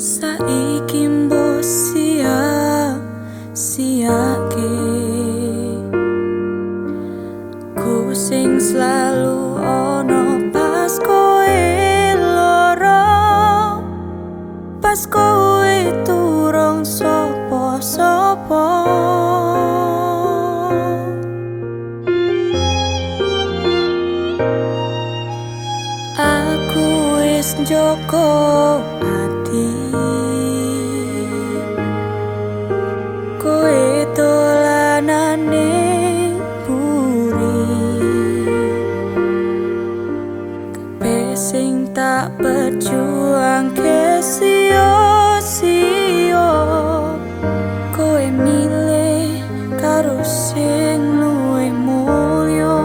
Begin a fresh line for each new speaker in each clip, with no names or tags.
saiki mbok sia siake. Ku sing selalu ono pas koe loro pas koe turung sopo sopo aku wis joko tak berjuang. Ke sio-sio Koe milih karo sing luwe mulio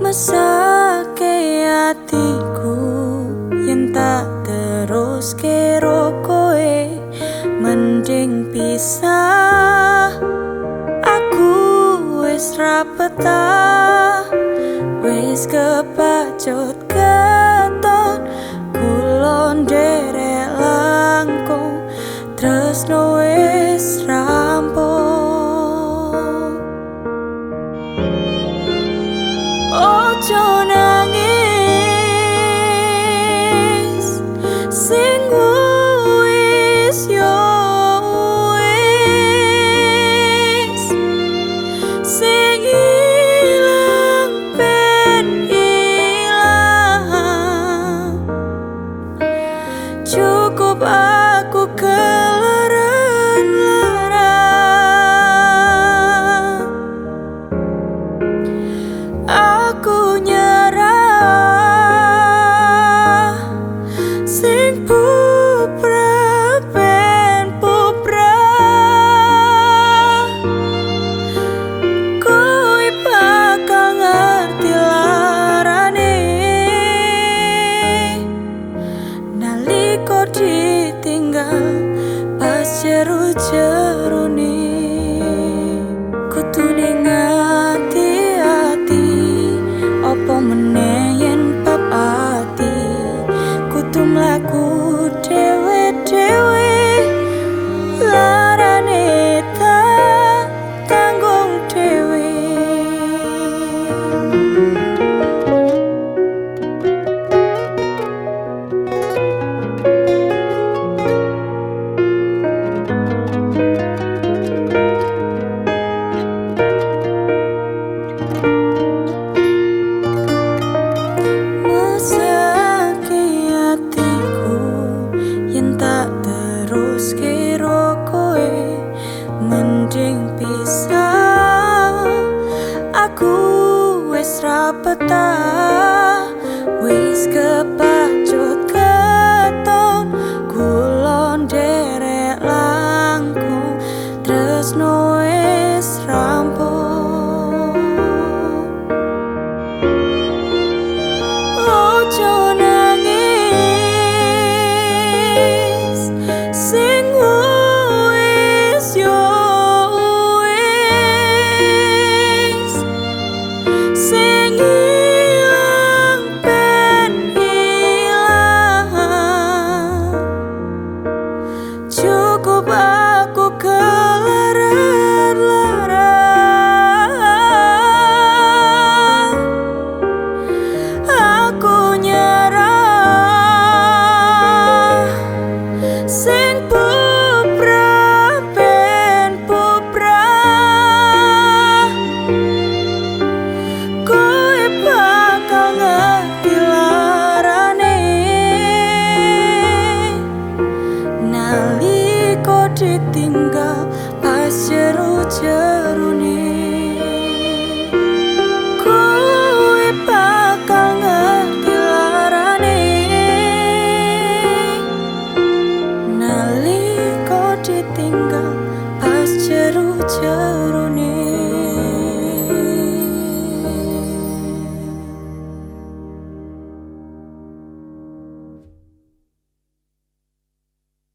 Mesake hatiku yen tak terus kero koe Mending pisah. Aku es rapetah kepacut tuningan ding pisah aku wis rapeta wis kepak ditinggal pasir jeruni